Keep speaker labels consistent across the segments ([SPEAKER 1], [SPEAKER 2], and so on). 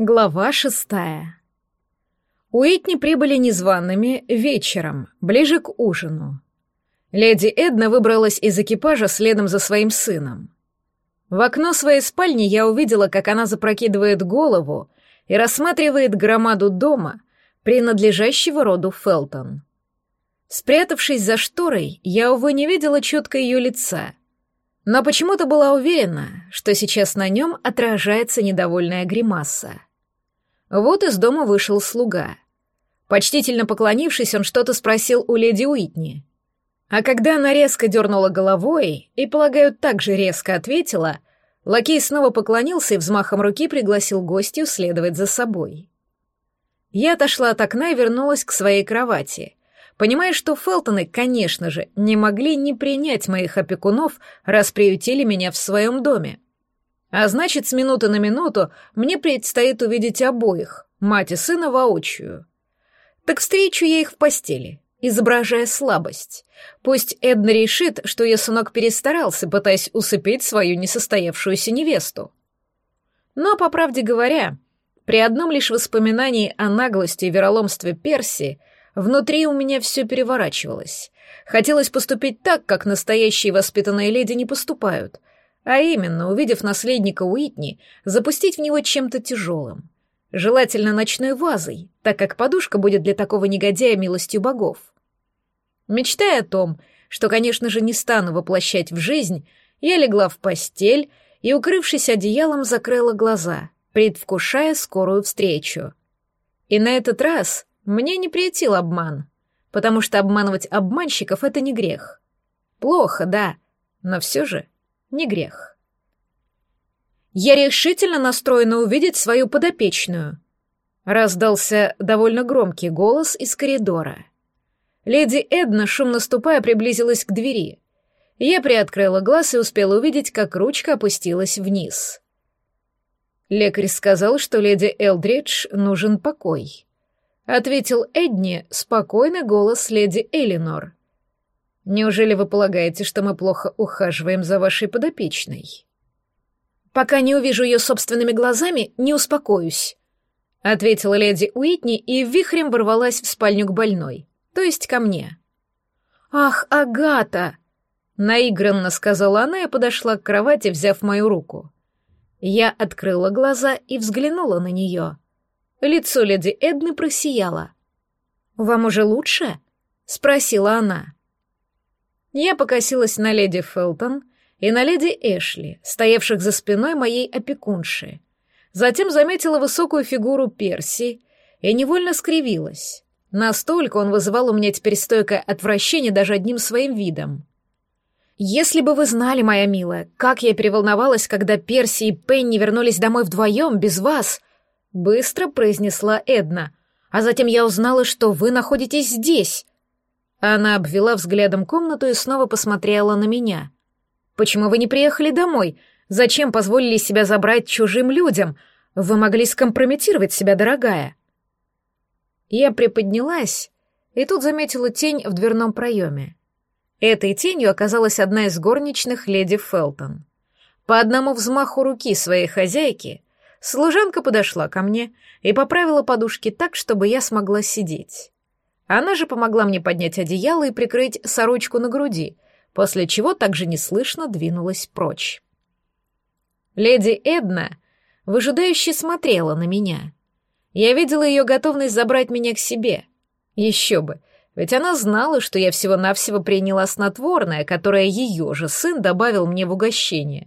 [SPEAKER 1] Глава шестая. Уитни прибыли незваными вечером, ближе к ужину. Леди Эдна выбралась из экипажа следом за своим сыном. В окно своей спальни я увидела, как она запрокидывает голову и рассматривает громаду дома, принадлежащего роду Фелтон. Спрятавшись за шторой, я, увы, не видела четко ее лица, но почему-то была уверена, что сейчас на нем отражается недовольная гримаса. Вот из дома вышел слуга. Почтительно поклонившись, он что-то спросил у леди Уитни. А когда она резко дернула головой и, полагаю, так же резко ответила, лакей снова поклонился и взмахом руки пригласил гостью следовать за собой. Я отошла от окна и вернулась к своей кровати, понимая, что Фелтоны, конечно же, не могли не принять моих опекунов, раз приютили меня в своем доме. А значит, с минуты на минуту мне предстоит увидеть обоих, мать и сына воочию. Так встречу я их в постели, изображая слабость. Пусть Эдна решит, что я сынок перестарался, пытаясь усыпить свою несостоявшуюся невесту. Но, по правде говоря, при одном лишь воспоминании о наглости и вероломстве Перси внутри у меня все переворачивалось. Хотелось поступить так, как настоящие воспитанные леди не поступают, а именно, увидев наследника Уитни, запустить в него чем-то тяжелым. Желательно ночной вазой, так как подушка будет для такого негодяя милостью богов. Мечтая о том, что, конечно же, не стану воплощать в жизнь, я легла в постель и, укрывшись одеялом, закрыла глаза, предвкушая скорую встречу. И на этот раз мне не приятил обман, потому что обманывать обманщиков — это не грех. Плохо, да, но все же не грех. «Я решительно настроена увидеть свою подопечную», — раздался довольно громкий голос из коридора. Леди Эдна, шумно ступая, приблизилась к двери. Я приоткрыла глаз и успела увидеть, как ручка опустилась вниз. Лекарь сказал, что леди Элдридж нужен покой. Ответил Эдни спокойный голос леди Элинор. Неужели вы полагаете, что мы плохо ухаживаем за вашей подопечной? Пока не увижу ее собственными глазами, не успокоюсь, ответила леди Уитни и вихрем ворвалась в спальню к больной, то есть ко мне. Ах, Агата! наигранно сказала она и подошла к кровати, взяв мою руку. Я открыла глаза и взглянула на нее. Лицо леди Эдны просияло. «Вам уже лучше?» — спросила она. Я покосилась на леди Фелтон и на леди Эшли, стоявших за спиной моей опекунши. Затем заметила высокую фигуру Перси и невольно скривилась. Настолько он вызывал у меня теперь стойкое отвращение даже одним своим видом. «Если бы вы знали, моя милая, как я переволновалась, когда Перси и Пенни вернулись домой вдвоем, без вас», — быстро произнесла Эдна. «А затем я узнала, что вы находитесь здесь. Она обвела взглядом комнату и снова посмотрела на меня. «Почему вы не приехали домой? Зачем позволили себя забрать чужим людям? Вы могли скомпрометировать себя, дорогая». Я приподнялась и тут заметила тень в дверном проеме. Этой тенью оказалась одна из горничных леди Фелтон. По одному взмаху руки своей хозяйки служанка подошла ко мне и поправила подушки так, чтобы я смогла сидеть. Она же помогла мне поднять одеяло и прикрыть сорочку на груди, после чего также неслышно двинулась прочь. Леди Эдна выжидающе смотрела на меня. Я видела ее готовность забрать меня к себе. Еще бы, ведь она знала, что я всего-навсего приняла снотворное, которое ее же сын добавил мне в угощение.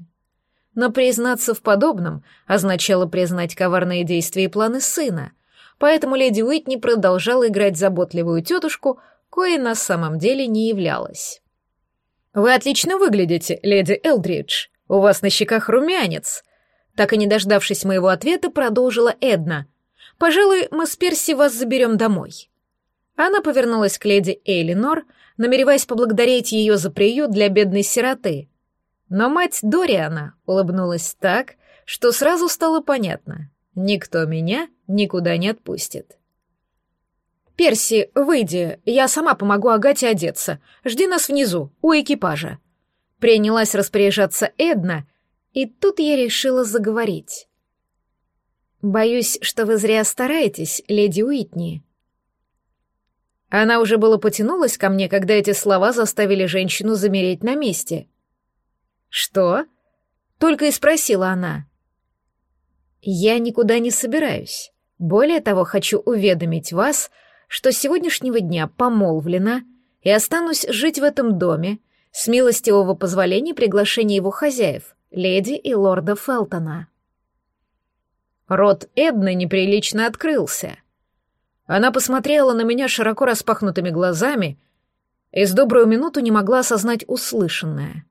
[SPEAKER 1] Но признаться в подобном означало признать коварные действия и планы сына — поэтому леди Уитни продолжала играть заботливую тетушку, коей на самом деле не являлась. «Вы отлично выглядите, леди Элдридж. У вас на щеках румянец». Так и не дождавшись моего ответа, продолжила Эдна. «Пожалуй, мы с Перси вас заберем домой». Она повернулась к леди Эйлинор, намереваясь поблагодарить ее за приют для бедной сироты. Но мать Дориана улыбнулась так, что сразу стало понятно. Никто меня никуда не отпустит. «Перси, выйди, я сама помогу Агате одеться. Жди нас внизу, у экипажа». Принялась распоряжаться Эдна, и тут я решила заговорить. «Боюсь, что вы зря стараетесь, леди Уитни». Она уже было потянулась ко мне, когда эти слова заставили женщину замереть на месте. «Что?» — только и спросила она. «Я никуда не собираюсь. Более того, хочу уведомить вас, что с сегодняшнего дня помолвлена и останусь жить в этом доме с милостивого позволения приглашения его хозяев, леди и лорда Фелтона». Рот Эдны неприлично открылся. Она посмотрела на меня широко распахнутыми глазами и с добрую минуту не могла осознать услышанное.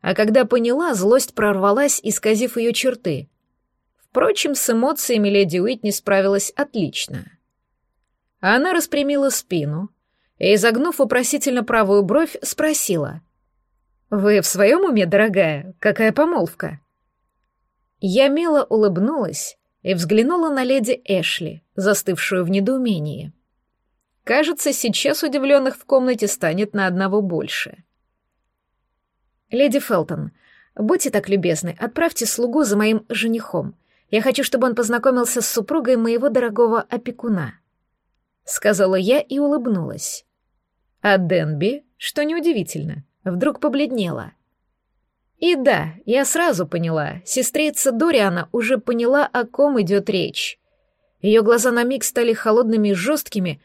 [SPEAKER 1] А когда поняла, злость прорвалась, исказив ее черты. Впрочем, с эмоциями леди Уитни справилась отлично. Она распрямила спину и, изогнув вопросительно правую бровь, спросила. «Вы в своем уме, дорогая? Какая помолвка?» Я мило улыбнулась и взглянула на леди Эшли, застывшую в недоумении. Кажется, сейчас удивленных в комнате станет на одного больше. «Леди Фелтон, будьте так любезны, отправьте слугу за моим женихом. Я хочу, чтобы он познакомился с супругой моего дорогого опекуна», — сказала я и улыбнулась. А Денби, что неудивительно, вдруг побледнела — и да, я сразу поняла, сестрица Дориана уже поняла, о ком идет речь. Ее глаза на миг стали холодными и жесткими,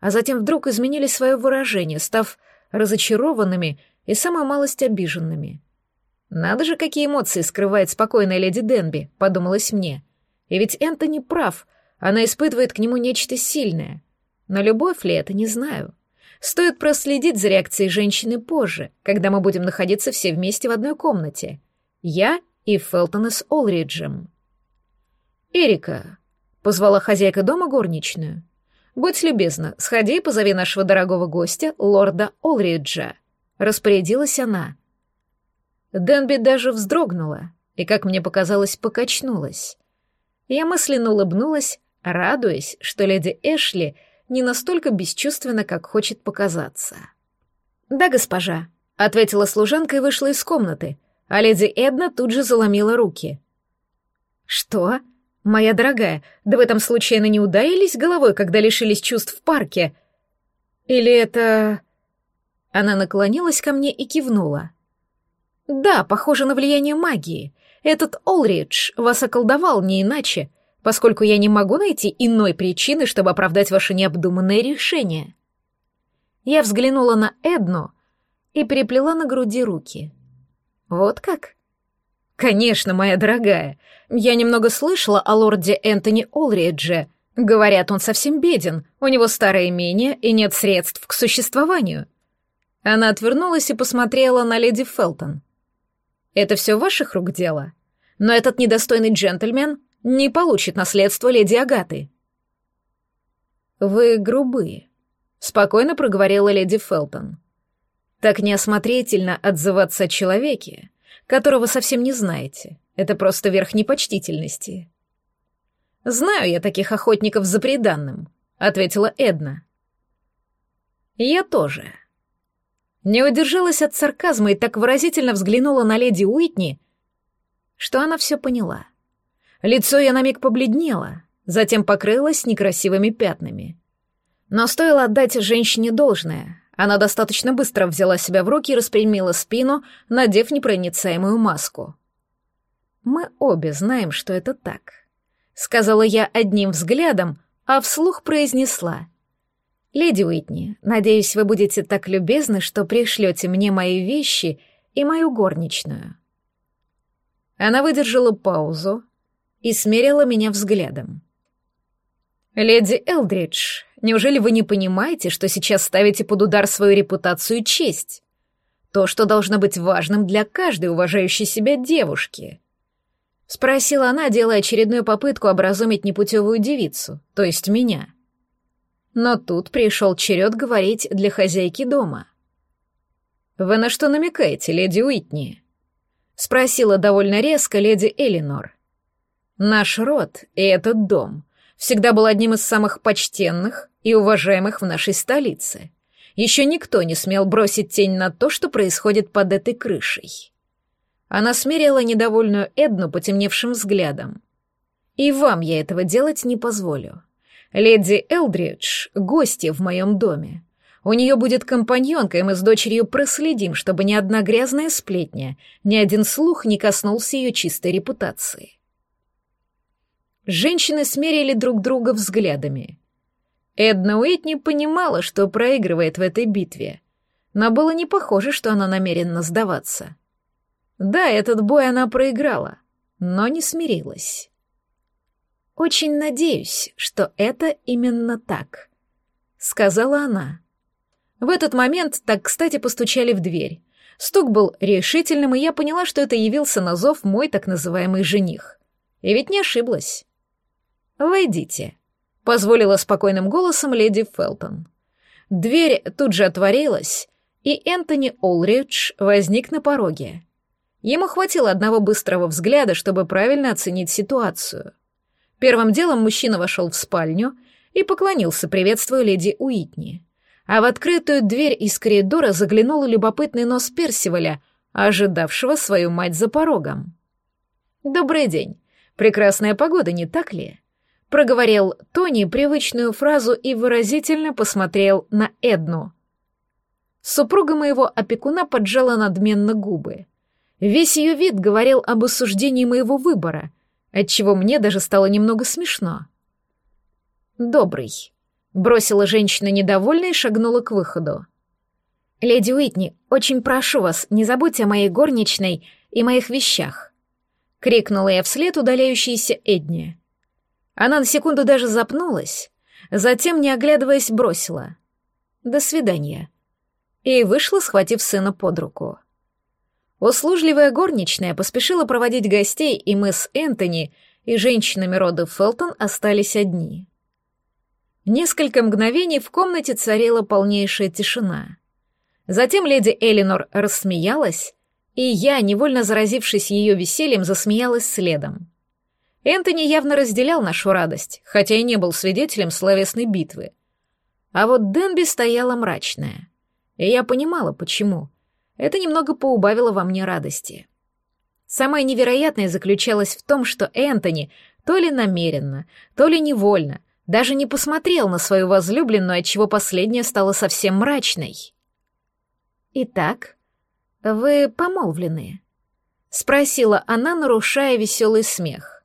[SPEAKER 1] а затем вдруг изменили свое выражение, став разочарованными и самую малость обиженными. «Надо же, какие эмоции скрывает спокойная леди Денби», — подумалось мне. И ведь Энтони прав, она испытывает к нему нечто сильное. Но любовь ли это, не знаю. Стоит проследить за реакцией женщины позже, когда мы будем находиться все вместе в одной комнате. Я и Фелтон с Олриджем. «Эрика», — позвала хозяйка дома горничную, — «будь любезна, сходи и позови нашего дорогого гостя, лорда Олриджа», — распорядилась она. Денби даже вздрогнула и, как мне показалось, покачнулась. Я мысленно улыбнулась, радуясь, что леди Эшли — не настолько бесчувственно, как хочет показаться. «Да, госпожа», — ответила служанка и вышла из комнаты, а леди Эдна тут же заломила руки. «Что? Моя дорогая, да в этом случайно не ударились головой, когда лишились чувств в парке? Или это...» Она наклонилась ко мне и кивнула. «Да, похоже на влияние магии. Этот Олридж вас околдовал не иначе поскольку я не могу найти иной причины, чтобы оправдать ваше необдуманное решение. Я взглянула на Эдну и переплела на груди руки. Вот как? Конечно, моя дорогая. Я немного слышала о лорде Энтони Олридже. Говорят, он совсем беден, у него старое имение и нет средств к существованию. Она отвернулась и посмотрела на леди Фелтон. Это все ваших рук дело? Но этот недостойный джентльмен не получит наследство леди Агаты. «Вы грубые», — спокойно проговорила леди Фелтон. «Так неосмотрительно отзываться о человеке, которого совсем не знаете. Это просто верх непочтительности». «Знаю я таких охотников за преданным», — ответила Эдна. «Я тоже». Не удержалась от сарказма и так выразительно взглянула на леди Уитни, что она все поняла. Лицо я на миг побледнело, затем покрылось некрасивыми пятнами. Но стоило отдать женщине должное. Она достаточно быстро взяла себя в руки и распрямила спину, надев непроницаемую маску. «Мы обе знаем, что это так», — сказала я одним взглядом, а вслух произнесла. «Леди Уитни, надеюсь, вы будете так любезны, что пришлете мне мои вещи и мою горничную». Она выдержала паузу, и смерила меня взглядом. «Леди Элдридж, неужели вы не понимаете, что сейчас ставите под удар свою репутацию и честь? То, что должно быть важным для каждой уважающей себя девушки?» Спросила она, делая очередную попытку образумить непутевую девицу, то есть меня. Но тут пришел черед говорить для хозяйки дома. «Вы на что намекаете, леди Уитни?» — спросила довольно резко леди Элинор. Наш род и этот дом всегда был одним из самых почтенных и уважаемых в нашей столице. Еще никто не смел бросить тень на то, что происходит под этой крышей. Она смерила недовольную Эдну потемневшим взглядом. И вам я этого делать не позволю. Леди Элдридж — гости в моем доме. У нее будет компаньонка, и мы с дочерью проследим, чтобы ни одна грязная сплетня, ни один слух не коснулся ее чистой репутации. Женщины смерили друг друга взглядами. Эдна Уитни понимала, что проигрывает в этой битве, но было не похоже, что она намерена сдаваться. Да, этот бой она проиграла, но не смирилась. «Очень надеюсь, что это именно так», — сказала она. В этот момент так кстати постучали в дверь. Стук был решительным, и я поняла, что это явился на зов мой так называемый жених. И ведь не ошиблась. «Войдите», — позволила спокойным голосом леди Фелтон. Дверь тут же отворилась, и Энтони Олридж возник на пороге. Ему хватило одного быстрого взгляда, чтобы правильно оценить ситуацию. Первым делом мужчина вошел в спальню и поклонился, приветствуя леди Уитни а в открытую дверь из коридора заглянул любопытный нос Персиваля, ожидавшего свою мать за порогом. «Добрый день. Прекрасная погода, не так ли?» Проговорил Тони привычную фразу и выразительно посмотрел на Эдну. Супруга моего опекуна поджала надменно губы. Весь ее вид говорил об осуждении моего выбора, отчего мне даже стало немного смешно. «Добрый», Бросила женщина недовольно и шагнула к выходу. «Леди Уитни, очень прошу вас, не забудьте о моей горничной и моих вещах», — крикнула я вслед удаляющейся Эдни. Она на секунду даже запнулась, затем, не оглядываясь, бросила. «До свидания», и вышла, схватив сына под руку. Услужливая горничная поспешила проводить гостей, и мы с Энтони и женщинами рода Фелтон остались одни. Несколько мгновений в комнате царила полнейшая тишина. Затем леди Элинор рассмеялась, и я, невольно заразившись ее весельем, засмеялась следом. Энтони явно разделял нашу радость, хотя и не был свидетелем словесной битвы. А вот Денби стояла мрачная. И я понимала, почему. Это немного поубавило во мне радости. Самое невероятное заключалось в том, что Энтони то ли намеренно, то ли невольно даже не посмотрел на свою возлюбленную, отчего последняя стала совсем мрачной. «Итак, вы помолвлены?» — спросила она, нарушая веселый смех.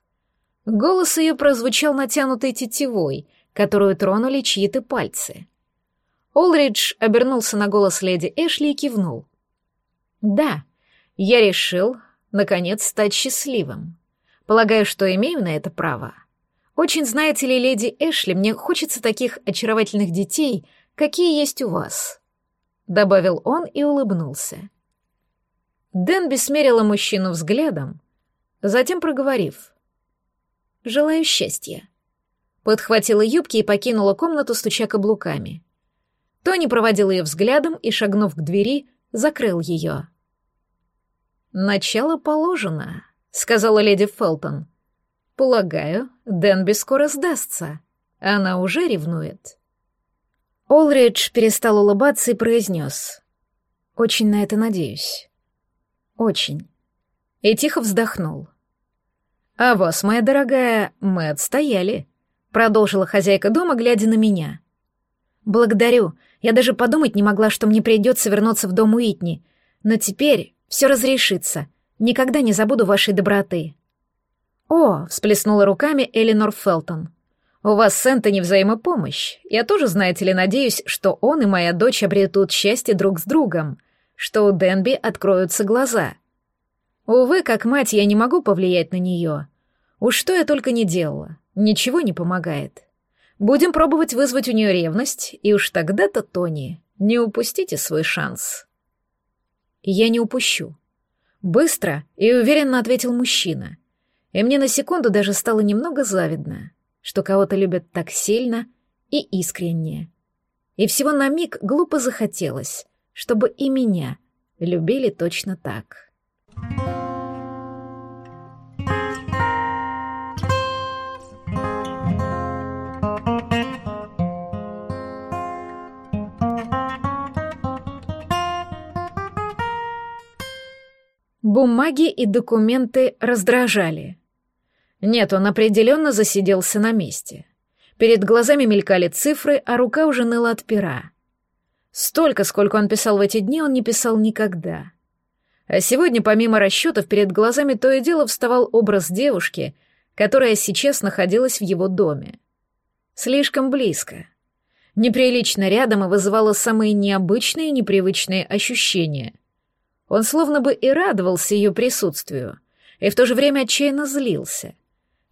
[SPEAKER 1] Голос ее прозвучал натянутой тетивой, которую тронули чьи-то пальцы. Олридж обернулся на голос леди Эшли и кивнул. «Да, я решил, наконец, стать счастливым. Полагаю, что имею на это право». Очень, знаете ли, леди Эшли, мне хочется таких очаровательных детей, какие есть у вас», — добавил он и улыбнулся. Дэн бессмерила мужчину взглядом, затем проговорив. «Желаю счастья». Подхватила юбки и покинула комнату, стуча каблуками. Тони проводил ее взглядом и, шагнув к двери, закрыл ее. «Начало положено», — сказала леди Фелтон. Полагаю, Денби скоро сдастся. Она уже ревнует. Олридж перестал улыбаться и произнес. «Очень на это надеюсь. Очень». И тихо вздохнул. «А вас, моя дорогая, мы отстояли», — продолжила хозяйка дома, глядя на меня. «Благодарю. Я даже подумать не могла, что мне придется вернуться в дом Уитни. Но теперь все разрешится. Никогда не забуду вашей доброты». «О!» — всплеснула руками Элинор Фелтон. «У вас с Энтони взаимопомощь. Я тоже, знаете ли, надеюсь, что он и моя дочь обретут счастье друг с другом, что у Денби откроются глаза. Увы, как мать, я не могу повлиять на нее. Уж что я только не делала, ничего не помогает. Будем пробовать вызвать у нее ревность, и уж тогда-то, Тони, не упустите свой шанс». «Я не упущу», — быстро и уверенно ответил мужчина — и мне на секунду даже стало немного завидно, что кого-то любят так сильно и искренне. И всего на миг глупо захотелось, чтобы и меня любили точно так. Бумаги и документы раздражали. Нет, он определенно засиделся на месте. Перед глазами мелькали цифры, а рука уже ныла от пера. Столько, сколько он писал в эти дни, он не писал никогда. А сегодня, помимо расчетов, перед глазами то и дело вставал образ девушки, которая сейчас находилась в его доме. Слишком близко. Неприлично рядом и вызывало самые необычные и непривычные ощущения. Он словно бы и радовался ее присутствию, и в то же время отчаянно злился.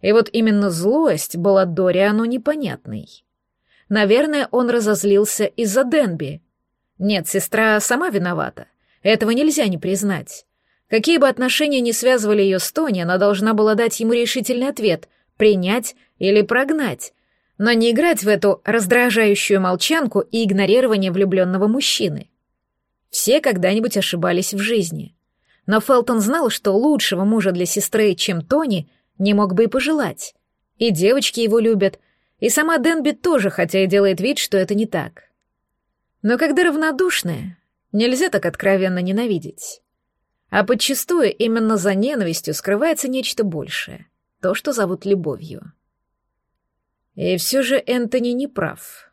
[SPEAKER 1] И вот именно злость была Дориану непонятной. Наверное, он разозлился из-за Денби. Нет, сестра сама виновата. Этого нельзя не признать. Какие бы отношения ни связывали ее с Тони, она должна была дать ему решительный ответ — принять или прогнать, но не играть в эту раздражающую молчанку и игнорирование влюбленного мужчины. Все когда-нибудь ошибались в жизни. Но Фелтон знал, что лучшего мужа для сестры, чем Тони, не мог бы и пожелать. И девочки его любят, и сама Денби тоже, хотя и делает вид, что это не так. Но когда равнодушная, нельзя так откровенно ненавидеть. А подчастую именно за ненавистью скрывается нечто большее, то, что зовут любовью. И все же Энтони не прав,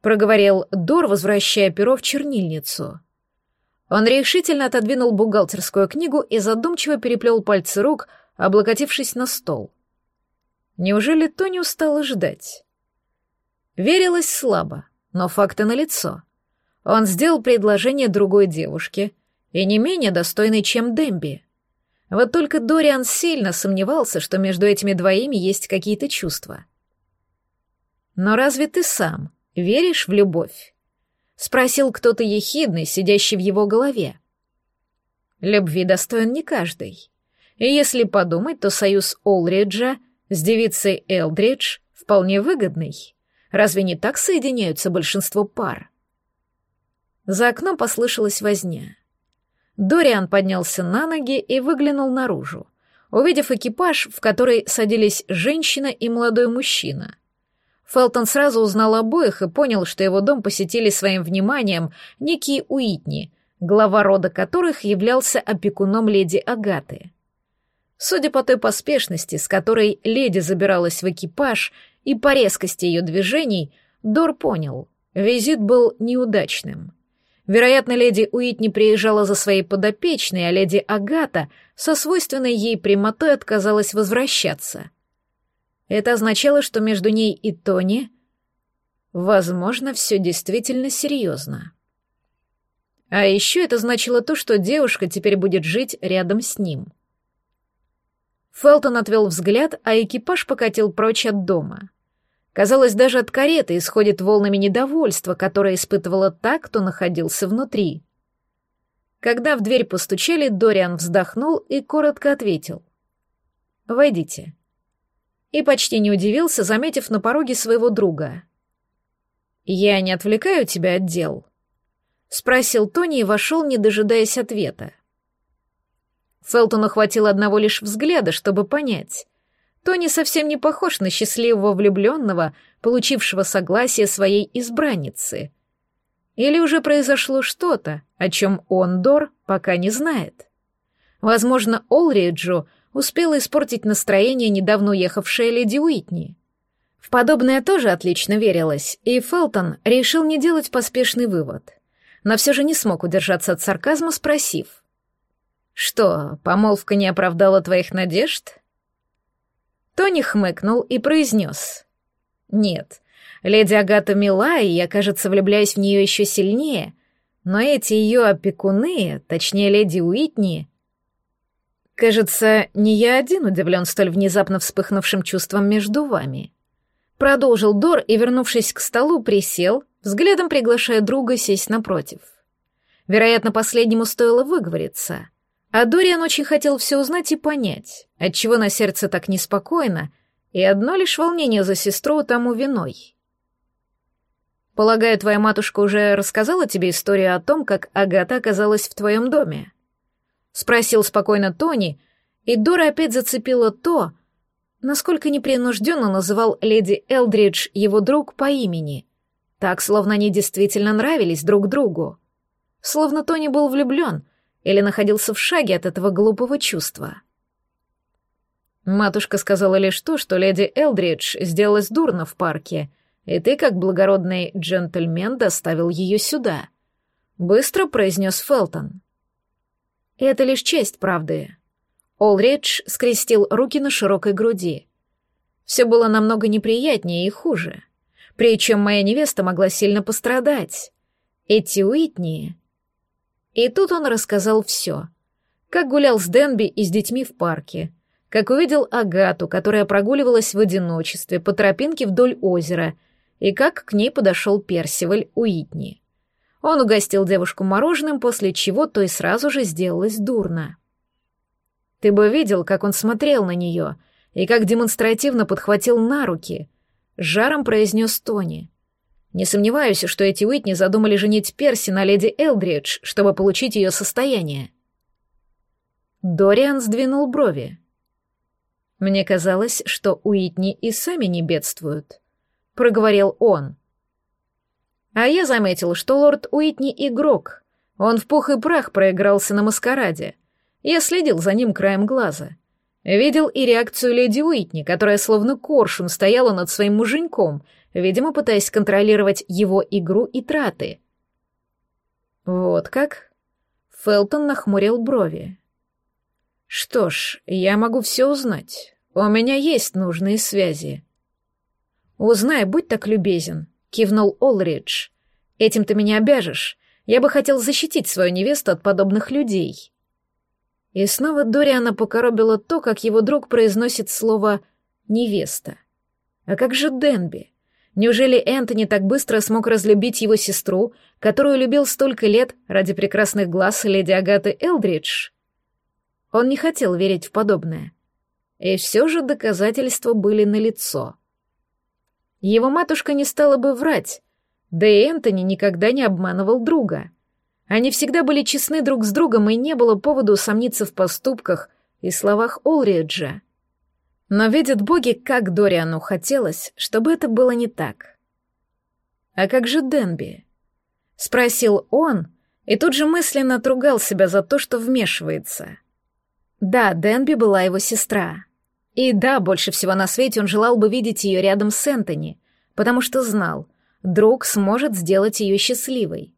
[SPEAKER 1] проговорил Дор, возвращая перо в чернильницу. Он решительно отодвинул бухгалтерскую книгу и задумчиво переплел пальцы рук, облокотившись на стол. Неужели Тони устала ждать? Верилось слабо, но факты налицо. Он сделал предложение другой девушке, и не менее достойной, чем Демби. Вот только Дориан сильно сомневался, что между этими двоими есть какие-то чувства. «Но разве ты сам веришь в любовь?» — спросил кто-то ехидный, сидящий в его голове. Любви достоин не каждый. И если подумать, то союз Олриджа с девицей Элдридж вполне выгодный. Разве не так соединяются большинство пар? За окном послышалась возня. Дориан поднялся на ноги и выглянул наружу, увидев экипаж, в который садились женщина и молодой мужчина. Фелтон сразу узнал обоих и понял, что его дом посетили своим вниманием некие Уитни, глава рода которых являлся опекуном леди Агаты. Судя по той поспешности, с которой леди забиралась в экипаж, и по резкости ее движений, Дор понял, визит был неудачным. Вероятно, леди Уитни приезжала за своей подопечной, а леди Агата со свойственной ей прямотой отказалась возвращаться. Это означало, что между ней и Тони, возможно, все действительно серьезно. А еще это значило то, что девушка теперь будет жить рядом с ним — Фелтон отвел взгляд, а экипаж покатил прочь от дома. Казалось, даже от кареты исходит волнами недовольства, которое испытывала та, кто находился внутри. Когда в дверь постучали, Дориан вздохнул и коротко ответил. «Войдите». И почти не удивился, заметив на пороге своего друга. «Я не отвлекаю тебя от дел?» — спросил Тони и вошел, не дожидаясь ответа. Фелтону хватило одного лишь взгляда, чтобы понять. Тони совсем не похож на счастливого влюбленного, получившего согласие своей избранницы. Или уже произошло что-то, о чем он, Дор, пока не знает. Возможно, Олриджу успела испортить настроение недавно уехавшая леди Уитни. В подобное тоже отлично верилось, и Фелтон решил не делать поспешный вывод. Но все же не смог удержаться от сарказма, спросив — «Что, помолвка не оправдала твоих надежд?» Тони хмыкнул и произнес. «Нет, леди Агата мила, и я, кажется, влюбляюсь в нее еще сильнее, но эти ее опекуны, точнее, леди Уитни...» «Кажется, не я один удивлен столь внезапно вспыхнувшим чувством между вами». Продолжил Дор и, вернувшись к столу, присел, взглядом приглашая друга сесть напротив. Вероятно, последнему стоило выговориться — а Дориан очень хотел все узнать и понять, отчего на сердце так неспокойно, и одно лишь волнение за сестру тому виной. «Полагаю, твоя матушка уже рассказала тебе историю о том, как Агата оказалась в твоем доме?» — спросил спокойно Тони, и Дора опять зацепила то, насколько непринужденно называл леди Элдридж его друг по имени, так, словно они действительно нравились друг другу. Словно Тони был влюблен — или находился в шаге от этого глупого чувства. Матушка сказала лишь то, что леди Элдридж сделалась дурно в парке, и ты, как благородный джентльмен, доставил ее сюда. Быстро произнес Фелтон. Это лишь часть правды. Олридж скрестил руки на широкой груди. Все было намного неприятнее и хуже. Причем моя невеста могла сильно пострадать. Эти Уитни... И тут он рассказал все. Как гулял с Денби и с детьми в парке, как увидел Агату, которая прогуливалась в одиночестве по тропинке вдоль озера, и как к ней подошел Персиваль Уитни. Он угостил девушку мороженым, после чего той сразу же сделалось дурно. Ты бы видел, как он смотрел на нее и как демонстративно подхватил на руки, жаром произнес Тони. Не сомневаюсь, что эти Уитни задумали женить Перси на леди Элдридж, чтобы получить ее состояние. Дориан сдвинул брови. Мне казалось, что Уитни и сами не бедствуют, проговорил он. А я заметил, что лорд Уитни игрок. Он в пух и прах проигрался на маскараде. Я следил за ним краем глаза. Видел и реакцию леди Уитни, которая словно коршун стояла над своим муженьком, видимо, пытаясь контролировать его игру и траты. Вот как? Фелтон нахмурил брови. Что ж, я могу все узнать. «У меня есть нужные связи». «Узнай, будь так любезен», — кивнул Олридж. «Этим ты меня обяжешь. Я бы хотел защитить свою невесту от подобных людей». И снова Дориана покоробило то, как его друг произносит слово «невеста». А как же Денби? Неужели Энтони так быстро смог разлюбить его сестру, которую любил столько лет ради прекрасных глаз леди Агаты Элдридж? Он не хотел верить в подобное. И все же доказательства были налицо. Его матушка не стала бы врать, да и Энтони никогда не обманывал друга. Они всегда были честны друг с другом, и не было повода усомниться в поступках и словах Олриджа. Но видят боги, как Дориану хотелось, чтобы это было не так. «А как же Денби?» — спросил он, и тут же мысленно отругал себя за то, что вмешивается. Да, Денби была его сестра. И да, больше всего на свете он желал бы видеть ее рядом с Энтони, потому что знал, друг сможет сделать ее счастливой.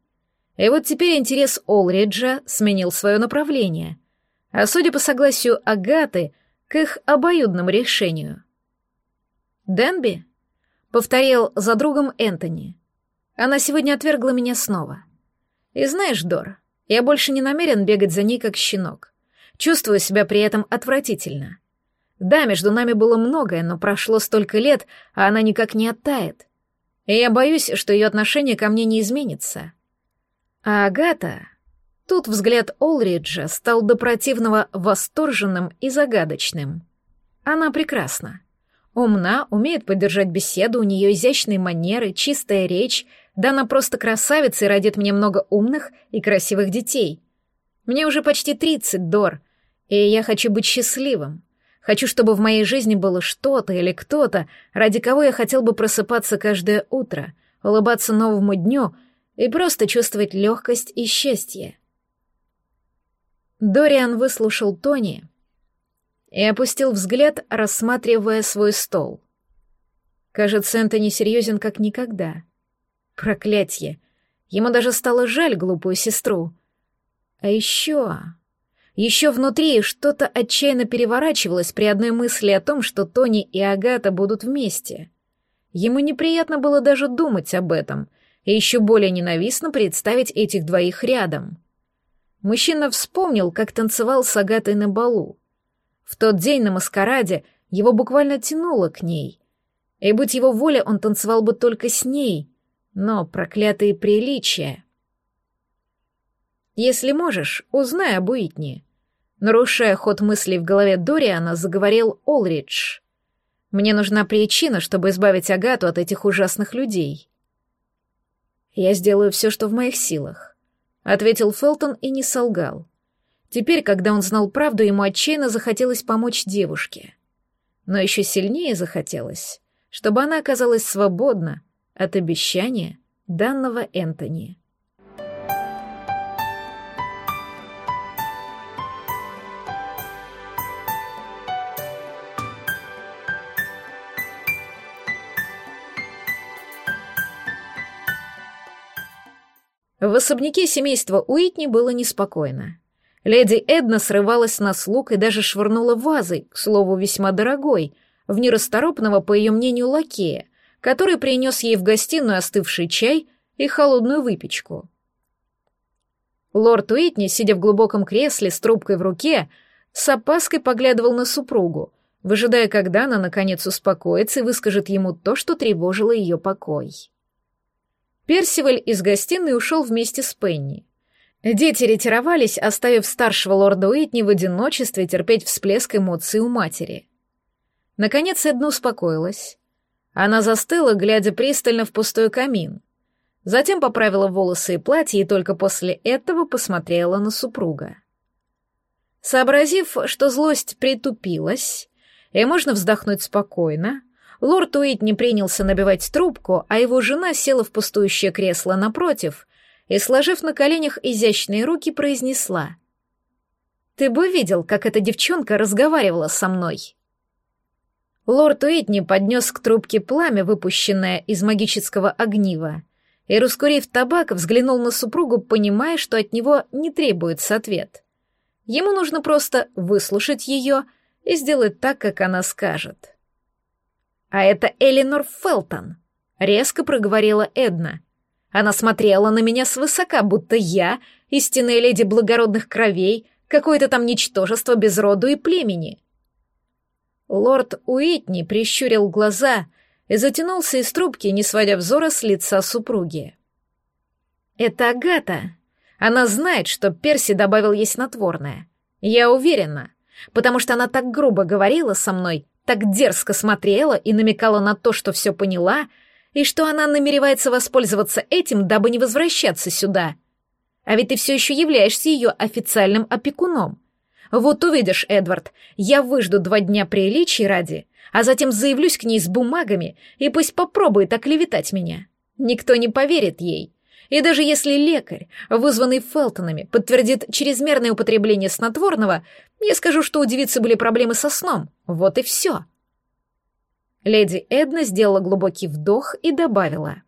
[SPEAKER 1] И вот теперь интерес Олриджа сменил свое направление, а судя по согласию Агаты, к их обоюдному решению. «Денби?» — повторил за другом Энтони. «Она сегодня отвергла меня снова. И знаешь, Дор, я больше не намерен бегать за ней, как щенок. Чувствую себя при этом отвратительно. Да, между нами было многое, но прошло столько лет, а она никак не оттает. И я боюсь, что ее отношение ко мне не изменится. А Агата... Тут взгляд Олриджа стал до противного восторженным и загадочным. Она прекрасна. Умна, умеет поддержать беседу, у нее изящные манеры, чистая речь, да она просто красавица и родит мне много умных и красивых детей. Мне уже почти тридцать, Дор, и я хочу быть счастливым. Хочу, чтобы в моей жизни было что-то или кто-то, ради кого я хотел бы просыпаться каждое утро, улыбаться новому дню и просто чувствовать легкость и счастье. Дориан выслушал Тони и опустил взгляд, рассматривая свой стол. Кажется, Энтони серьезен как никогда. Проклятье! Ему даже стало жаль глупую сестру. А еще... Еще внутри что-то отчаянно переворачивалось при одной мысли о том, что Тони и Агата будут вместе. Ему неприятно было даже думать об этом, и еще более ненавистно представить этих двоих рядом. Мужчина вспомнил, как танцевал с Агатой на балу. В тот день на маскараде его буквально тянуло к ней. И будь его воля, он танцевал бы только с ней. Но проклятые приличия. Если можешь, узнай об Уитни. Нарушая ход мыслей в голове Дориана, заговорил Олридж. «Мне нужна причина, чтобы избавить Агату от этих ужасных людей». «Я сделаю все, что в моих силах», — ответил Фелтон и не солгал. Теперь, когда он знал правду, ему отчаянно захотелось помочь девушке. Но еще сильнее захотелось, чтобы она оказалась свободна от обещания данного Энтони. В особняке семейства Уитни было неспокойно. Леди Эдна срывалась на слуг и даже швырнула вазой, к слову, весьма дорогой, в нерасторопного, по ее мнению, лакея, который принес ей в гостиную остывший чай и холодную выпечку. Лорд Уитни, сидя в глубоком кресле с трубкой в руке, с опаской поглядывал на супругу, выжидая, когда она, наконец, успокоится и выскажет ему то, что тревожило ее покой. Персиваль из гостиной ушел вместе с Пенни. Дети ретировались, оставив старшего лорда Уитни в одиночестве терпеть всплеск эмоций у матери. Наконец Эдна успокоилась. Она застыла, глядя пристально в пустой камин. Затем поправила волосы и платье и только после этого посмотрела на супруга. Сообразив, что злость притупилась, и можно вздохнуть спокойно, Лорд Уитни принялся набивать трубку, а его жена села в пустующее кресло напротив и, сложив на коленях изящные руки, произнесла. «Ты бы видел, как эта девчонка разговаривала со мной». Лорд Уитни поднес к трубке пламя, выпущенное из магического огнива, и, раскурив табак, взглянул на супругу, понимая, что от него не требуется ответ. Ему нужно просто выслушать ее и сделать так, как она скажет. «А это Элинор Фелтон», — резко проговорила Эдна. Она смотрела на меня свысока, будто я, истинная леди благородных кровей, какое-то там ничтожество без роду и племени. Лорд Уитни прищурил глаза и затянулся из трубки, не сводя взора с лица супруги. «Это Агата. Она знает, что Перси добавил ей снотворное. Я уверена, потому что она так грубо говорила со мной, так дерзко смотрела и намекала на то, что все поняла, и что она намеревается воспользоваться этим, дабы не возвращаться сюда. А ведь ты все еще являешься ее официальным опекуном. Вот увидишь, Эдвард, я выжду два дня приличий ради, а затем заявлюсь к ней с бумагами, и пусть попробует оклеветать меня. Никто не поверит ей. И даже если лекарь, вызванный Фелтонами, подтвердит чрезмерное употребление снотворного, я скажу, что у девицы были проблемы со сном. Вот и все. Леди Эдна сделала глубокий вдох и добавила.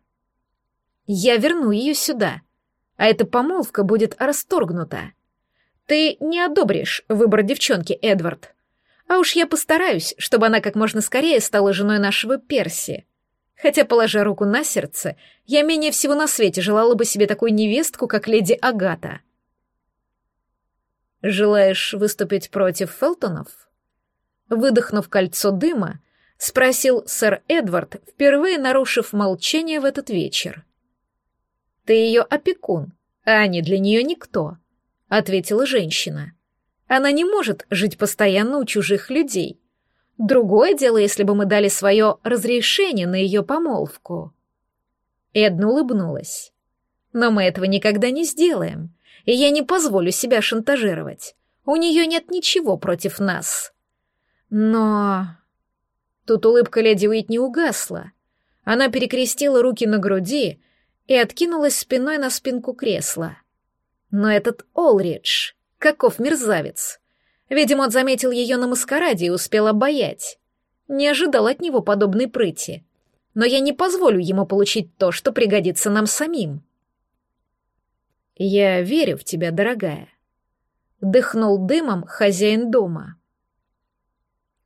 [SPEAKER 1] «Я верну ее сюда, а эта помолвка будет расторгнута. Ты не одобришь выбор девчонки, Эдвард. А уж я постараюсь, чтобы она как можно скорее стала женой нашего Перси. Хотя, положа руку на сердце, я менее всего на свете желала бы себе такую невестку, как леди Агата. «Желаешь выступить против Фелтонов?» Выдохнув кольцо дыма, спросил сэр Эдвард, впервые нарушив молчание в этот вечер. «Ты ее опекун, а не для нее никто», — ответила женщина. «Она не может жить постоянно у чужих людей. Другое дело, если бы мы дали свое разрешение на ее помолвку. Эдна улыбнулась. Но мы этого никогда не сделаем, и я не позволю себя шантажировать. У нее нет ничего против нас. Но... Тут улыбка леди Уитни угасла. Она перекрестила руки на груди и откинулась спиной на спинку кресла. Но этот Олридж, каков мерзавец! Видимо, он заметил ее на маскараде и успел обаять. Не ожидал от него подобной прыти. Но я не позволю ему получить то, что пригодится нам самим. «Я верю в тебя, дорогая», — дыхнул дымом хозяин дома.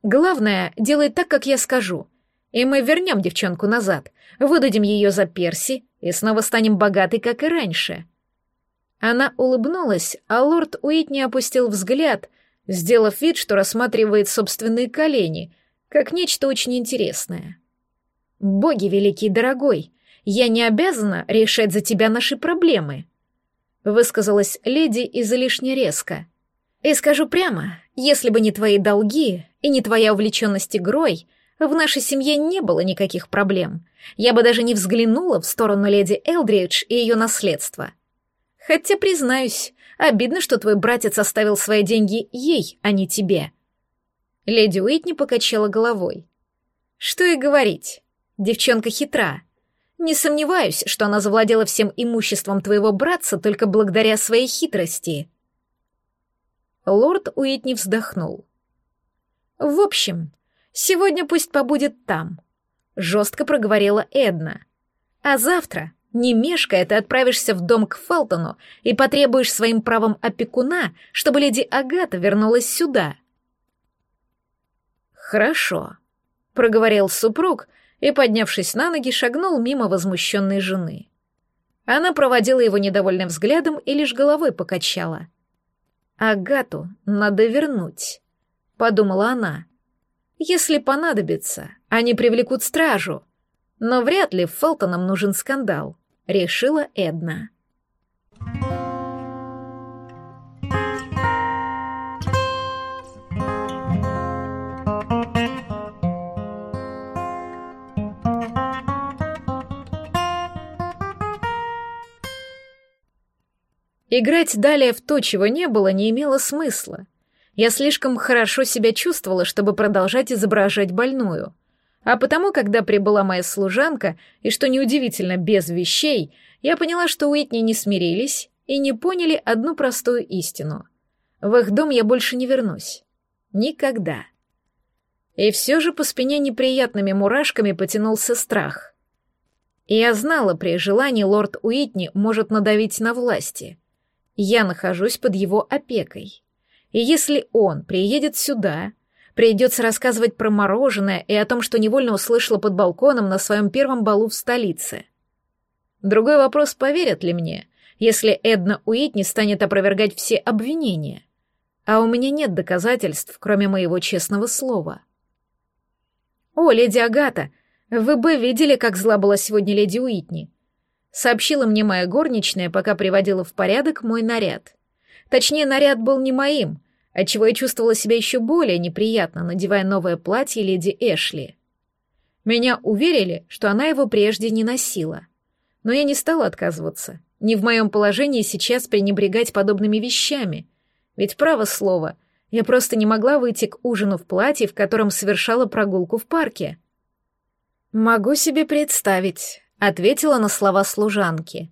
[SPEAKER 1] «Главное, делай так, как я скажу, и мы вернем девчонку назад, выдадим ее за Перси и снова станем богаты, как и раньше». Она улыбнулась, а лорд Уитни опустил взгляд — сделав вид, что рассматривает собственные колени, как нечто очень интересное. «Боги великий дорогой, я не обязана решать за тебя наши проблемы», высказалась леди излишне резко. «И скажу прямо, если бы не твои долги и не твоя увлеченность игрой, в нашей семье не было никаких проблем. Я бы даже не взглянула в сторону леди Элдридж и ее наследства. Хотя, признаюсь, Обидно, что твой братец оставил свои деньги ей, а не тебе». Леди Уитни покачала головой. «Что и говорить. Девчонка хитра. Не сомневаюсь, что она завладела всем имуществом твоего братца только благодаря своей хитрости». Лорд Уитни вздохнул. «В общем, сегодня пусть побудет там», — жестко проговорила Эдна. «А завтра Не мешкая, ты отправишься в дом к Фелтону и потребуешь своим правом опекуна, чтобы леди Агата вернулась сюда. Хорошо, проговорил супруг и, поднявшись на ноги, шагнул мимо возмущенной жены. Она проводила его недовольным взглядом и лишь головой покачала. «Агату надо вернуть», — подумала она. «Если понадобится, они привлекут стражу. Но вряд ли Фелтонам нужен скандал решила Эдна. Играть далее в то, чего не было, не имело смысла. Я слишком хорошо себя чувствовала, чтобы продолжать изображать больную — а потому, когда прибыла моя служанка, и что неудивительно, без вещей, я поняла, что Уитни не смирились и не поняли одну простую истину. В их дом я больше не вернусь. Никогда. И все же по спине неприятными мурашками потянулся страх. И я знала, при желании лорд Уитни может надавить на власти. Я нахожусь под его опекой. И если он приедет сюда, Придется рассказывать про мороженое и о том, что невольно услышала под балконом на своем первом балу в столице. Другой вопрос, поверят ли мне, если Эдна Уитни станет опровергать все обвинения. А у меня нет доказательств, кроме моего честного слова. «О, леди Агата, вы бы видели, как зла была сегодня леди Уитни», сообщила мне моя горничная, пока приводила в порядок мой наряд. Точнее, наряд был не моим, отчего я чувствовала себя еще более неприятно, надевая новое платье леди Эшли. Меня уверили, что она его прежде не носила. Но я не стала отказываться. Не в моем положении сейчас пренебрегать подобными вещами. Ведь, право слово, я просто не могла выйти к ужину в платье, в котором совершала прогулку в парке. «Могу себе представить», — ответила на слова служанки.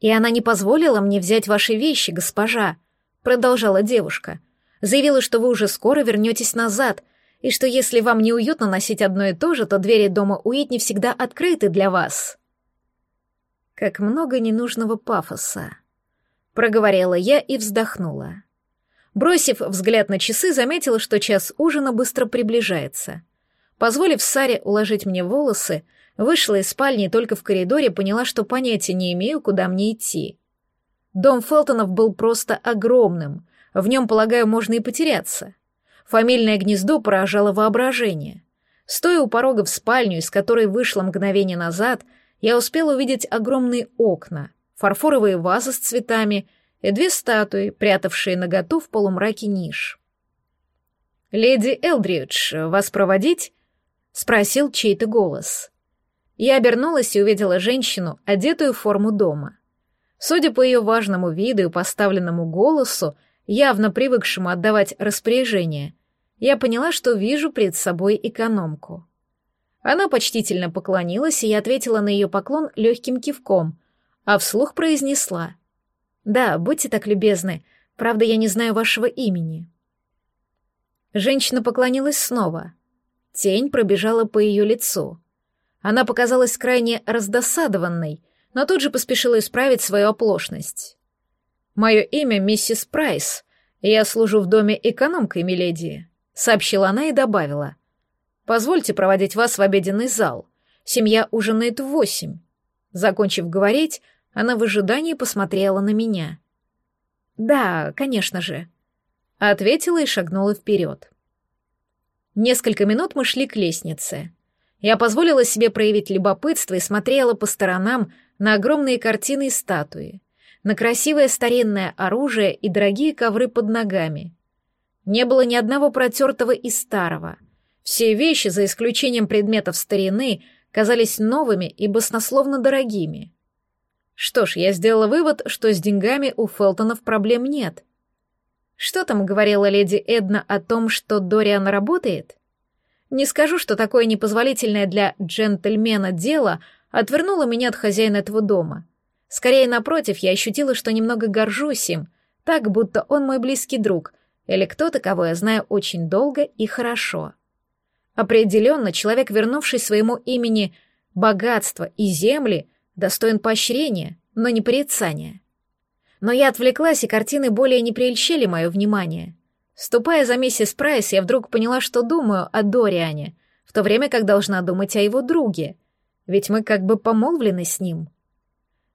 [SPEAKER 1] «И она не позволила мне взять ваши вещи, госпожа», — продолжала девушка. — Заявила, что вы уже скоро вернетесь назад, и что если вам неуютно носить одно и то же, то двери дома Уитни всегда открыты для вас. Как много ненужного пафоса. Проговорила я и вздохнула. Бросив взгляд на часы, заметила, что час ужина быстро приближается. Позволив Саре уложить мне волосы, вышла из спальни и только в коридоре поняла, что понятия не имею, куда мне идти. Дом Фелтонов был просто огромным, в нем, полагаю, можно и потеряться. Фамильное гнездо поражало воображение. Стоя у порога в спальню, из которой вышло мгновение назад, я успела увидеть огромные окна, фарфоровые вазы с цветами и две статуи, прятавшие наготу в полумраке ниш. «Леди Элдридж, вас проводить?» — спросил чей-то голос. Я обернулась и увидела женщину, одетую в форму дома. Судя по ее важному виду и поставленному голосу, явно привыкшему отдавать распоряжения, я поняла, что вижу пред собой экономку. Она почтительно поклонилась, и я ответила на ее поклон легким кивком, а вслух произнесла. «Да, будьте так любезны, правда, я не знаю вашего имени». Женщина поклонилась снова. Тень пробежала по ее лицу. Она показалась крайне раздосадованной, но тут же поспешила исправить свою оплошность. «Мое имя миссис Прайс. Я служу в доме экономкой, миледи», — сообщила она и добавила. «Позвольте проводить вас в обеденный зал. Семья ужинает в восемь». Закончив говорить, она в ожидании посмотрела на меня. «Да, конечно же», — ответила и шагнула вперед. Несколько минут мы шли к лестнице. Я позволила себе проявить любопытство и смотрела по сторонам на огромные картины и статуи на красивое старинное оружие и дорогие ковры под ногами. Не было ни одного протертого и старого. Все вещи, за исключением предметов старины, казались новыми и баснословно дорогими. Что ж, я сделала вывод, что с деньгами у Фелтонов проблем нет. Что там говорила леди Эдна о том, что Дориан работает? Не скажу, что такое непозволительное для джентльмена дело отвернуло меня от хозяина этого дома — Скорее, напротив, я ощутила, что немного горжусь им, так, будто он мой близкий друг или кто-то, кого я знаю очень долго и хорошо. Определенно, человек, вернувший своему имени богатство и земли, достоин поощрения, но не порицания. Но я отвлеклась, и картины более не прельщали мое внимание. Ступая за миссис Прайс, я вдруг поняла, что думаю о Дориане, в то время как должна думать о его друге, ведь мы как бы помолвлены с ним.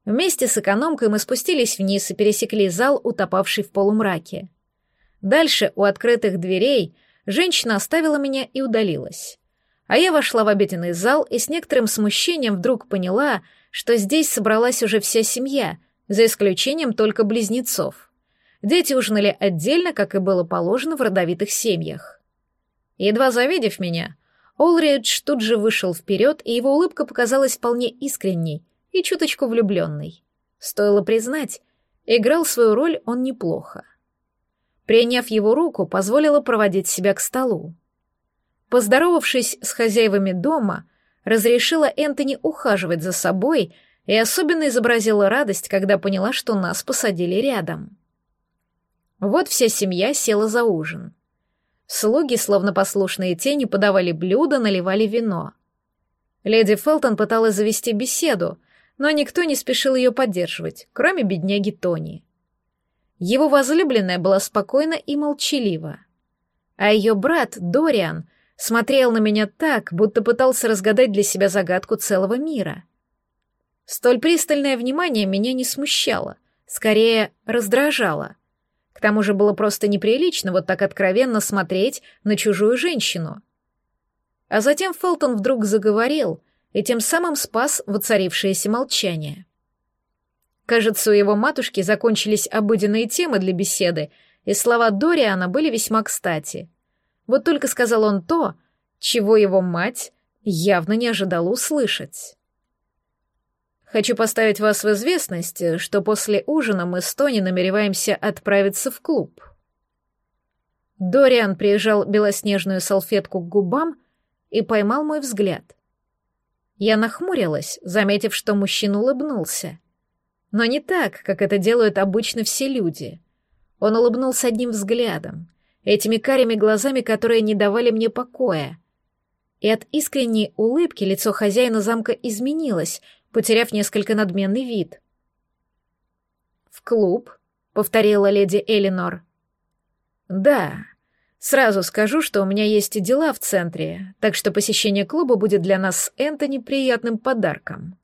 [SPEAKER 1] Вместе с экономкой мы спустились вниз и пересекли зал, утопавший в полумраке. Дальше, у открытых дверей, женщина оставила меня и удалилась. А я вошла в обеденный зал и с некоторым смущением вдруг поняла, что здесь собралась уже вся семья, за исключением только близнецов. Дети ужинали отдельно, как и было положено в родовитых семьях. Едва завидев меня, Олридж тут же вышел вперед, и его улыбка показалась вполне искренней и чуточку влюбленной. Стоило признать, играл свою роль он неплохо. Приняв его руку, позволила проводить себя к столу. Поздоровавшись с хозяевами дома, разрешила Энтони ухаживать за собой и особенно изобразила радость, когда поняла, что нас посадили рядом. Вот вся семья села за ужин. Слуги, словно послушные тени, подавали блюда, наливали вино. Леди Фелтон пыталась завести беседу, но никто не спешил ее поддерживать, кроме бедняги Тони. Его возлюбленная была спокойна и молчалива. А ее брат, Дориан, смотрел на меня так, будто пытался разгадать для себя загадку целого мира. Столь пристальное внимание меня не смущало, скорее раздражало — к тому же было просто неприлично вот так откровенно смотреть на чужую женщину. А затем Фелтон вдруг заговорил и тем самым спас воцарившееся молчание. Кажется, у его матушки закончились обыденные темы для беседы, и слова Дориана были весьма кстати. Вот только сказал он то, чего его мать явно не ожидала услышать. Хочу поставить вас в известность, что после ужина мы с Тони намереваемся отправиться в клуб. Дориан приезжал белоснежную салфетку к губам и поймал мой взгляд. Я нахмурилась, заметив, что мужчина улыбнулся. Но не так, как это делают обычно все люди. Он улыбнулся одним взглядом, этими карими глазами, которые не давали мне покоя. И от искренней улыбки лицо хозяина замка изменилось — потеряв несколько надменный вид. «В клуб?» — повторила леди Элинор. «Да. Сразу скажу, что у меня есть дела в центре, так что посещение клуба будет для нас с Энтони приятным подарком».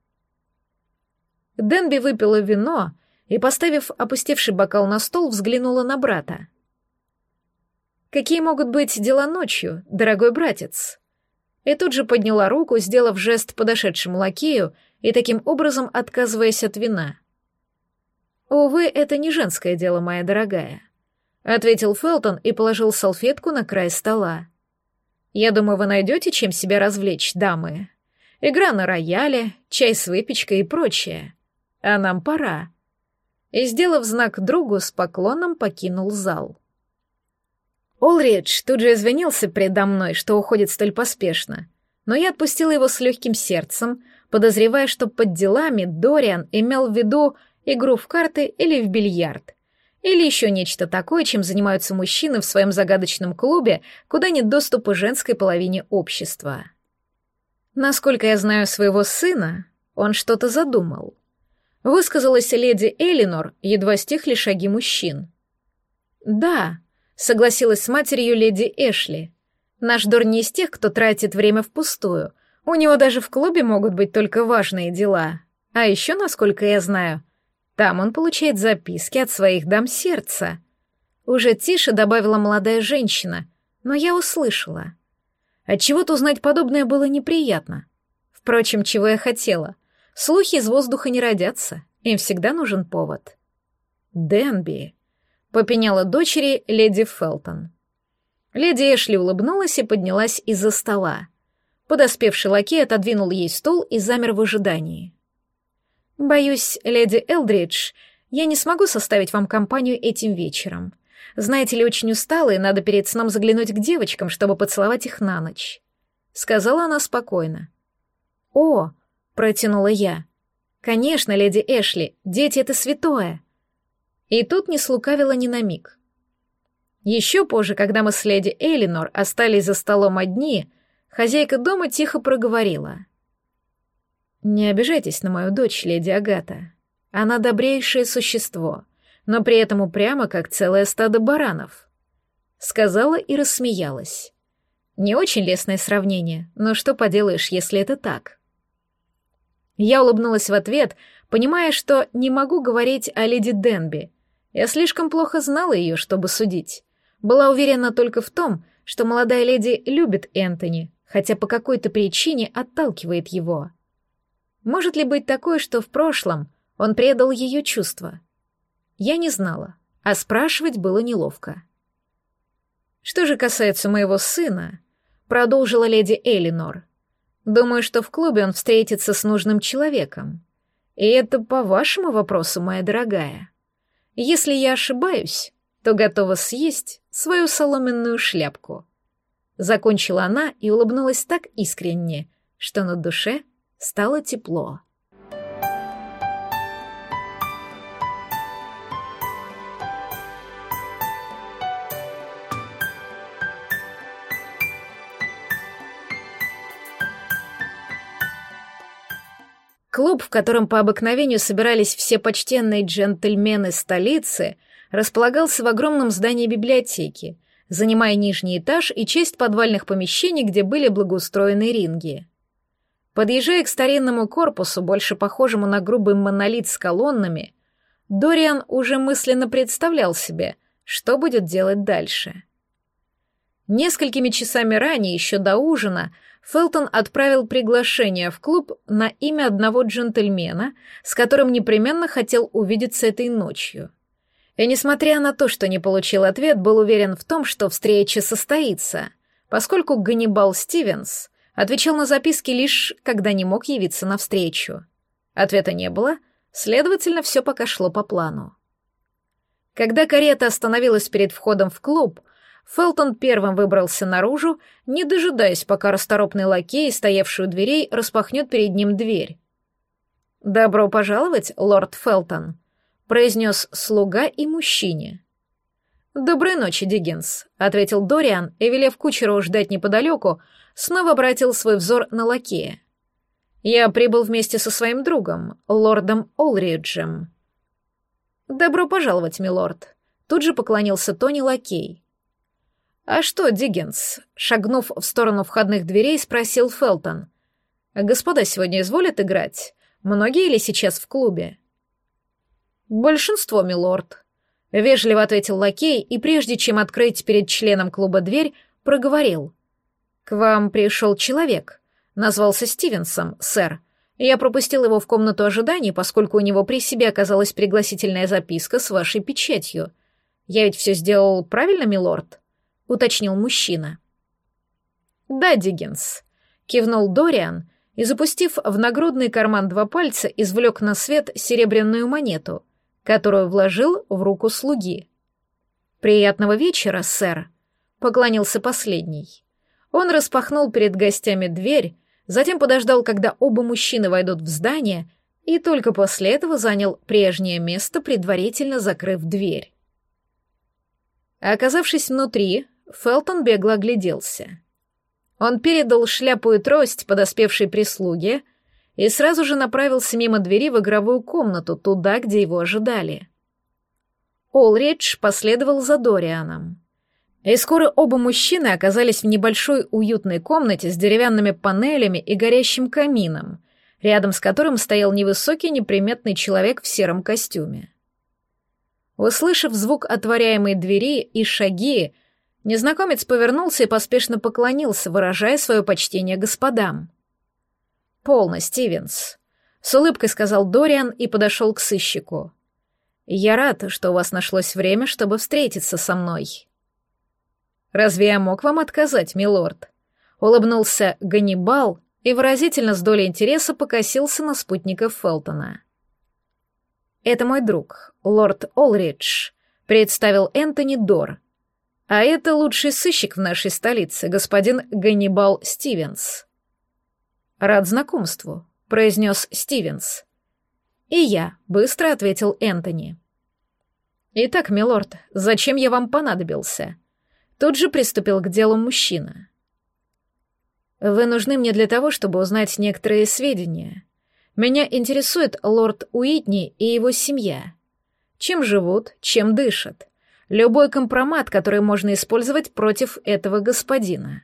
[SPEAKER 1] Денби выпила вино и, поставив опустевший бокал на стол, взглянула на брата. «Какие могут быть дела ночью, дорогой братец?» И тут же подняла руку, сделав жест подошедшему лакею, и таким образом отказываясь от вина. «Увы, это не женское дело, моя дорогая», — ответил Фелтон и положил салфетку на край стола. «Я думаю, вы найдете, чем себя развлечь, дамы. Игра на рояле, чай с выпечкой и прочее. А нам пора». И, сделав знак другу, с поклоном покинул зал. Олридж тут же извинился предо мной, что уходит столь поспешно, но я отпустила его с легким сердцем, подозревая, что под делами Дориан имел в виду игру в карты или в бильярд. Или еще нечто такое, чем занимаются мужчины в своем загадочном клубе, куда нет доступа женской половине общества. Насколько я знаю своего сына, он что-то задумал. Высказалась леди Элинор, едва стихли шаги мужчин. «Да», — согласилась с матерью леди Эшли. «Наш Дор не из тех, кто тратит время впустую, у него даже в клубе могут быть только важные дела. А еще, насколько я знаю, там он получает записки от своих дам сердца. Уже тише добавила молодая женщина, но я услышала. Отчего-то узнать подобное было неприятно. Впрочем, чего я хотела. Слухи из воздуха не родятся, им всегда нужен повод. «Денби», — попеняла дочери леди Фелтон. Леди Эшли улыбнулась и поднялась из-за стола. Подоспевший лакей отодвинул ей стул и замер в ожидании. «Боюсь, леди Элдридж, я не смогу составить вам компанию этим вечером. Знаете ли, очень устала, и надо перед сном заглянуть к девочкам, чтобы поцеловать их на ночь», — сказала она спокойно. «О!» — протянула я. «Конечно, леди Эшли, дети — это святое!» И тут не слукавила ни на миг. Еще позже, когда мы с леди Элинор остались за столом одни — Хозяйка дома тихо проговорила. «Не обижайтесь на мою дочь, леди Агата. Она добрейшее существо, но при этом упрямо, как целое стадо баранов», — сказала и рассмеялась. Не очень лестное сравнение, но что поделаешь, если это так? Я улыбнулась в ответ, понимая, что не могу говорить о леди Денби. Я слишком плохо знала ее, чтобы судить. Была уверена только в том, что молодая леди любит Энтони, хотя по какой-то причине отталкивает его. Может ли быть такое, что в прошлом он предал ее чувства? Я не знала, а спрашивать было неловко. Что же касается моего сына, продолжила леди Элинор, думаю, что в клубе он встретится с нужным человеком. И это по вашему вопросу, моя дорогая. Если я ошибаюсь, то готова съесть свою соломенную шляпку. Закончила она и улыбнулась так искренне, что на душе стало тепло. Клуб, в котором по обыкновению собирались все почтенные джентльмены столицы, располагался в огромном здании библиотеки, занимая нижний этаж и часть подвальных помещений, где были благоустроены ринги. Подъезжая к старинному корпусу, больше похожему на грубый монолит с колоннами, Дориан уже мысленно представлял себе, что будет делать дальше. Несколькими часами ранее, еще до ужина, Фелтон отправил приглашение в клуб на имя одного джентльмена, с которым непременно хотел увидеться этой ночью. И несмотря на то, что не получил ответ, был уверен в том, что встреча состоится, поскольку Ганнибал Стивенс отвечал на записки лишь, когда не мог явиться навстречу. Ответа не было, следовательно, все пока шло по плану. Когда карета остановилась перед входом в клуб, Фелтон первым выбрался наружу, не дожидаясь, пока расторопный лакей, стоявший у дверей, распахнет перед ним дверь. «Добро пожаловать, лорд Фелтон», — произнес слуга и мужчине. «Доброй ночи, Диггинс», — ответил Дориан и, велев кучеру ждать неподалеку, снова обратил свой взор на лакея. «Я прибыл вместе со своим другом, лордом Олриджем». «Добро пожаловать, милорд», — тут же поклонился Тони лакей. «А что, Диггинс?» — шагнув в сторону входных дверей, спросил Фелтон. «Господа сегодня изволят играть? Многие ли сейчас в клубе?» «Большинство, милорд», — вежливо ответил лакей и, прежде чем открыть перед членом клуба дверь, проговорил. «К вам пришел человек. Назвался Стивенсом, сэр. Я пропустил его в комнату ожиданий, поскольку у него при себе оказалась пригласительная записка с вашей печатью. Я ведь все сделал правильно, милорд?» — уточнил мужчина. «Да, Диггинс», — кивнул Дориан и, запустив в нагрудный карман два пальца, извлек на свет серебряную монету, которую вложил в руку слуги. «Приятного вечера, сэр», — поклонился последний. Он распахнул перед гостями дверь, затем подождал, когда оба мужчины войдут в здание, и только после этого занял прежнее место, предварительно закрыв дверь. Оказавшись внутри, Фелтон бегло огляделся. Он передал шляпу и трость подоспевшей прислуге и сразу же направился мимо двери в игровую комнату, туда, где его ожидали. Олридж последовал за Дорианом. И скоро оба мужчины оказались в небольшой уютной комнате с деревянными панелями и горящим камином, рядом с которым стоял невысокий неприметный человек в сером костюме. Услышав звук отворяемой двери и шаги, Незнакомец повернулся и поспешно поклонился, выражая свое почтение господам. «Полно, Стивенс», — с улыбкой сказал Дориан и подошел к сыщику. «Я рад, что у вас нашлось время, чтобы встретиться со мной». «Разве я мог вам отказать, милорд?» — улыбнулся Ганнибал и выразительно с долей интереса покосился на спутников Фелтона. «Это мой друг, лорд Олридж», — представил Энтони Дор, а это лучший сыщик в нашей столице, господин Ганнибал Стивенс. Рад знакомству, произнес Стивенс. И я, быстро ответил Энтони. Итак, милорд, зачем я вам понадобился? Тут же приступил к делу мужчина. Вы нужны мне для того, чтобы узнать некоторые сведения. Меня интересует лорд Уитни и его семья. Чем живут, чем дышат. Любой компромат, который можно использовать против этого господина.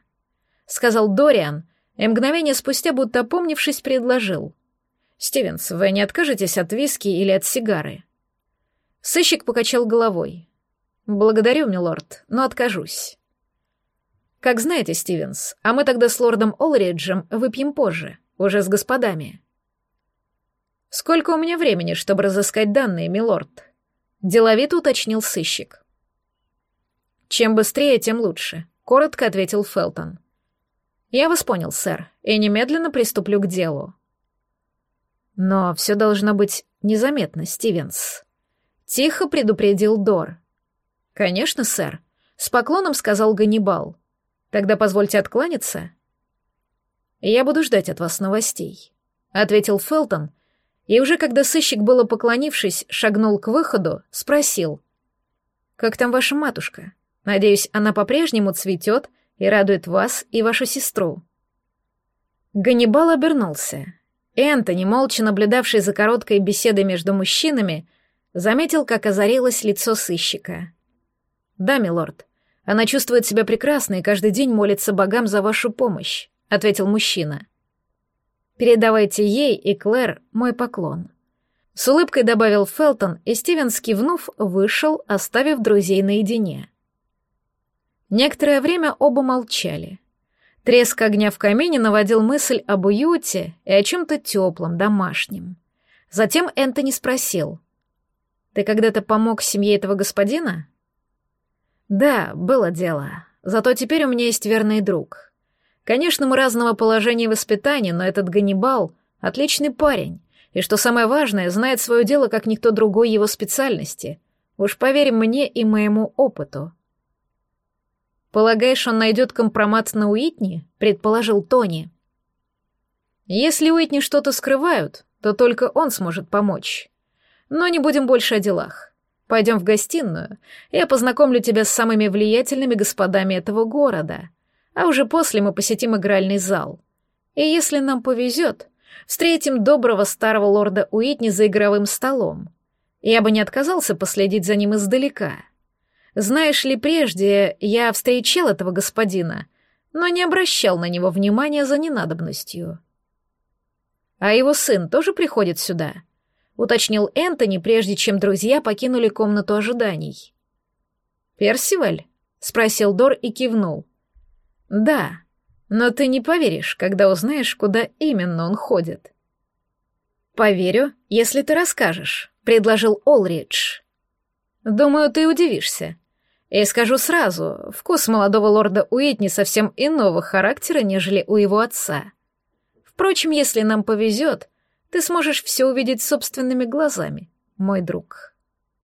[SPEAKER 1] Сказал Дориан, и мгновение спустя, будто опомнившись, предложил. «Стивенс, вы не откажетесь от виски или от сигары?» Сыщик покачал головой. «Благодарю, милорд, но откажусь». «Как знаете, Стивенс, а мы тогда с лордом Олриджем выпьем позже, уже с господами». «Сколько у меня времени, чтобы разыскать данные, милорд?» — деловито уточнил сыщик. «Чем быстрее, тем лучше», — коротко ответил Фелтон. «Я вас понял, сэр, и немедленно приступлю к делу». «Но все должно быть незаметно, Стивенс», — тихо предупредил Дор. «Конечно, сэр», — с поклоном сказал Ганнибал. «Тогда позвольте откланяться». «Я буду ждать от вас новостей», — ответил Фелтон, и уже когда сыщик, было поклонившись, шагнул к выходу, спросил. «Как там ваша матушка? Надеюсь, она по-прежнему цветет и радует вас и вашу сестру». Ганнибал обернулся. Энтони, молча наблюдавший за короткой беседой между мужчинами, заметил, как озарилось лицо сыщика. «Да, милорд, она чувствует себя прекрасно и каждый день молится богам за вашу помощь», — ответил мужчина. Передавайте ей и Клэр мой поклон». С улыбкой добавил Фелтон, и Стивенс, кивнув, вышел, оставив друзей наедине. Некоторое время оба молчали. Треск огня в камине наводил мысль об уюте и о чем-то теплом, домашнем. Затем Энтони спросил. «Ты когда-то помог семье этого господина?» «Да, было дело. Зато теперь у меня есть верный друг. Конечно, мы разного положения и воспитания, но этот Ганнибал — отличный парень, и, что самое важное, знает свое дело, как никто другой его специальности. Уж поверь мне и моему опыту. «Полагаешь, он найдет компромат на Уитни?» — предположил Тони. «Если Уитни что-то скрывают, то только он сможет помочь. Но не будем больше о делах. Пойдем в гостиную, я познакомлю тебя с самыми влиятельными господами этого города а уже после мы посетим игральный зал. И если нам повезет, встретим доброго старого лорда Уитни за игровым столом. Я бы не отказался последить за ним издалека. Знаешь ли, прежде я встречал этого господина, но не обращал на него внимания за ненадобностью. А его сын тоже приходит сюда, уточнил Энтони, прежде чем друзья покинули комнату ожиданий. Персиваль? спросил Дор и кивнул. «Да, но ты не поверишь, когда узнаешь, куда именно он ходит». «Поверю, если ты расскажешь», — предложил Олридж. «Думаю, ты удивишься. И скажу сразу, вкус молодого лорда Уитни совсем иного характера, нежели у его отца. Впрочем, если нам повезет, ты сможешь все увидеть собственными глазами, мой друг».